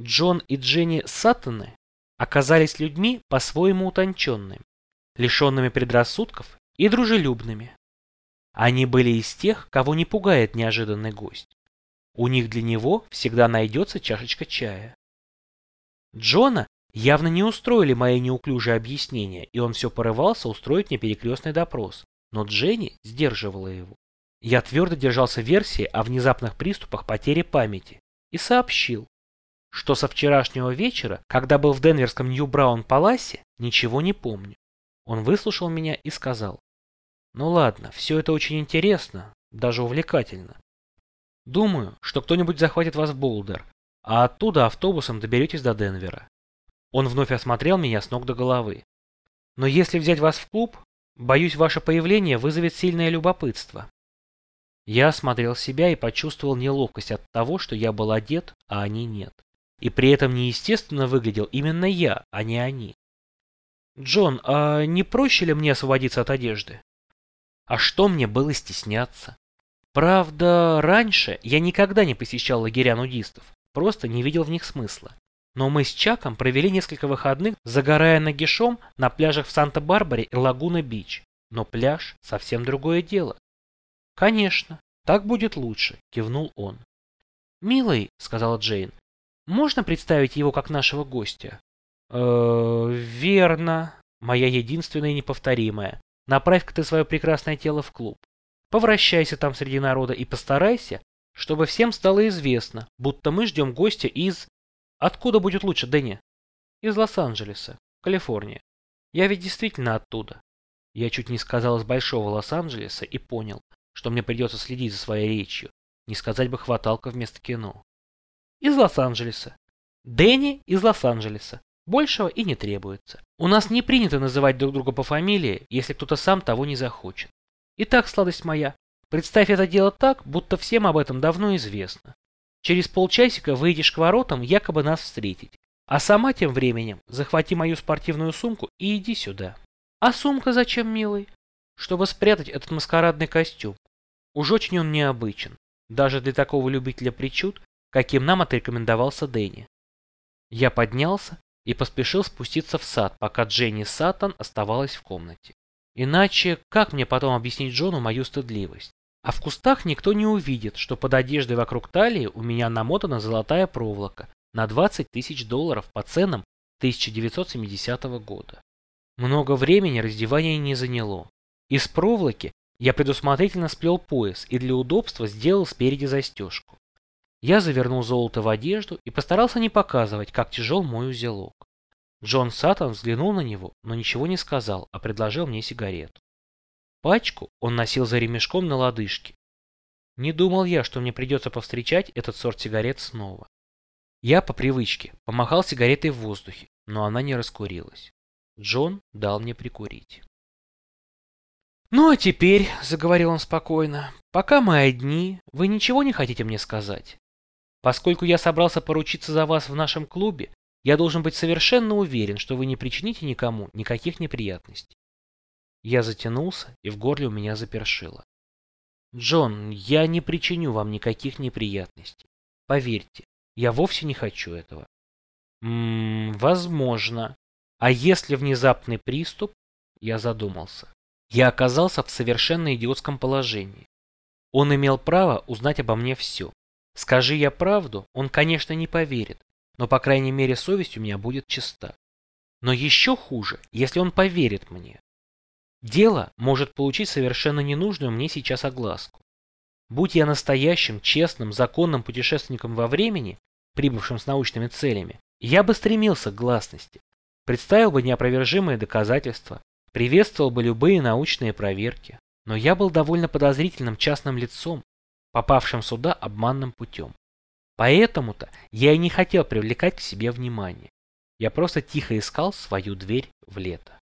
Джон и Дженни Саттоны оказались людьми по-своему утонченными, лишенными предрассудков и дружелюбными. Они были из тех, кого не пугает неожиданный гость. У них для него всегда найдется чашечка чая. Джона явно не устроили мои неуклюжие объяснения, и он все порывался устроить мне перекрестный допрос, но Дженни сдерживала его. Я твердо держался версии о внезапных приступах потери памяти и сообщил, что со вчерашнего вечера, когда был в Денверском Нью-Браун-Паласе, ничего не помню. Он выслушал меня и сказал, ну ладно, все это очень интересно, даже увлекательно. Думаю, что кто-нибудь захватит вас в Болдер, а оттуда автобусом доберетесь до Денвера. Он вновь осмотрел меня с ног до головы. Но если взять вас в клуб, боюсь, ваше появление вызовет сильное любопытство. Я осмотрел себя и почувствовал неловкость от того, что я был одет, а они нет. И при этом неестественно выглядел именно я, а не они. «Джон, а не проще ли мне освободиться от одежды?» А что мне было стесняться? Правда, раньше я никогда не посещал лагеря нудистов, просто не видел в них смысла. Но мы с Чаком провели несколько выходных, загорая нагишом на пляжах в Санта-Барбаре и Лагуна-Бич. Но пляж – совсем другое дело. «Конечно, так будет лучше», – кивнул он. «Милый», – сказала Джейн, – «можно представить его как нашего гостя?» «Э-э, верно, моя единственная и неповторимая. Направь-ка ты свое прекрасное тело в клуб. Повращайся там среди народа и постарайся, чтобы всем стало известно, будто мы ждем гостя из... Откуда будет лучше, Дэнни? Из Лос-Анджелеса, Калифорния. Я ведь действительно оттуда. Я чуть не сказал из большого Лос-Анджелеса и понял, что мне придется следить за своей речью. Не сказать бы хваталка вместо кино. Из Лос-Анджелеса. Дэнни из Лос-Анджелеса. Большего и не требуется. У нас не принято называть друг друга по фамилии, если кто-то сам того не захочет. Итак, сладость моя, представь это дело так, будто всем об этом давно известно. Через полчасика выйдешь к воротам якобы нас встретить. А сама тем временем захвати мою спортивную сумку и иди сюда. А сумка зачем, милый? Чтобы спрятать этот маскарадный костюм. Уж очень он необычен, даже для такого любителя причуд, каким нам отрекомендовался Дэнни. Я поднялся и поспешил спуститься в сад, пока Дженни Саттон оставалась в комнате. Иначе как мне потом объяснить Джону мою стыдливость? А в кустах никто не увидит, что под одеждой вокруг талии у меня намотана золотая проволока на 20 тысяч долларов по ценам 1970 года. Много времени раздевание не заняло. Из проволоки я предусмотрительно сплел пояс и для удобства сделал спереди застежку. Я завернул золото в одежду и постарался не показывать, как тяжел мой узелок. Джон Саттон взглянул на него, но ничего не сказал, а предложил мне сигарету. Пачку он носил за ремешком на лодыжке. Не думал я, что мне придется повстречать этот сорт сигарет снова. Я по привычке помахал сигаретой в воздухе, но она не раскурилась. Джон дал мне прикурить. «Ну а теперь», — заговорил он спокойно, — «пока мы одни, вы ничего не хотите мне сказать? Поскольку я собрался поручиться за вас в нашем клубе, я должен быть совершенно уверен, что вы не причините никому никаких неприятностей. Я затянулся, и в горле у меня запершило. Джон, я не причиню вам никаких неприятностей. Поверьте, я вовсе не хочу этого. Ммм, возможно. А если внезапный приступ? Я задумался. Я оказался в совершенно идиотском положении. Он имел право узнать обо мне все. Скажи я правду, он, конечно, не поверит, но, по крайней мере, совесть у меня будет чиста. Но еще хуже, если он поверит мне. Дело может получить совершенно ненужную мне сейчас огласку. Будь я настоящим, честным, законным путешественником во времени, прибывшим с научными целями, я бы стремился к гласности, представил бы неопровержимые доказательства, приветствовал бы любые научные проверки. Но я был довольно подозрительным частным лицом, попавшим сюда обманным путем. Поэтому-то я и не хотел привлекать к себе внимание. Я просто тихо искал свою дверь в лето.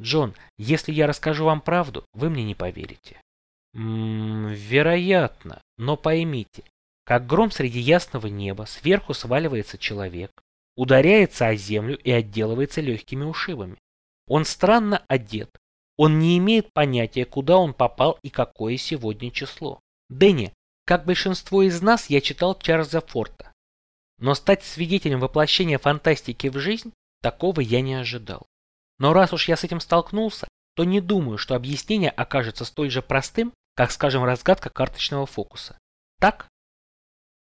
Джон, если я расскажу вам правду, вы мне не поверите. Ммм, вероятно, но поймите, как гром среди ясного неба сверху сваливается человек, ударяется о землю и отделывается легкими ушибами. Он странно одет, он не имеет понятия, куда он попал и какое сегодня число. Дэнни, как большинство из нас, я читал Чарльза Форта. Но стать свидетелем воплощения фантастики в жизнь, такого я не ожидал. Но раз уж я с этим столкнулся, то не думаю, что объяснение окажется столь же простым, как, скажем, разгадка карточного фокуса. Так,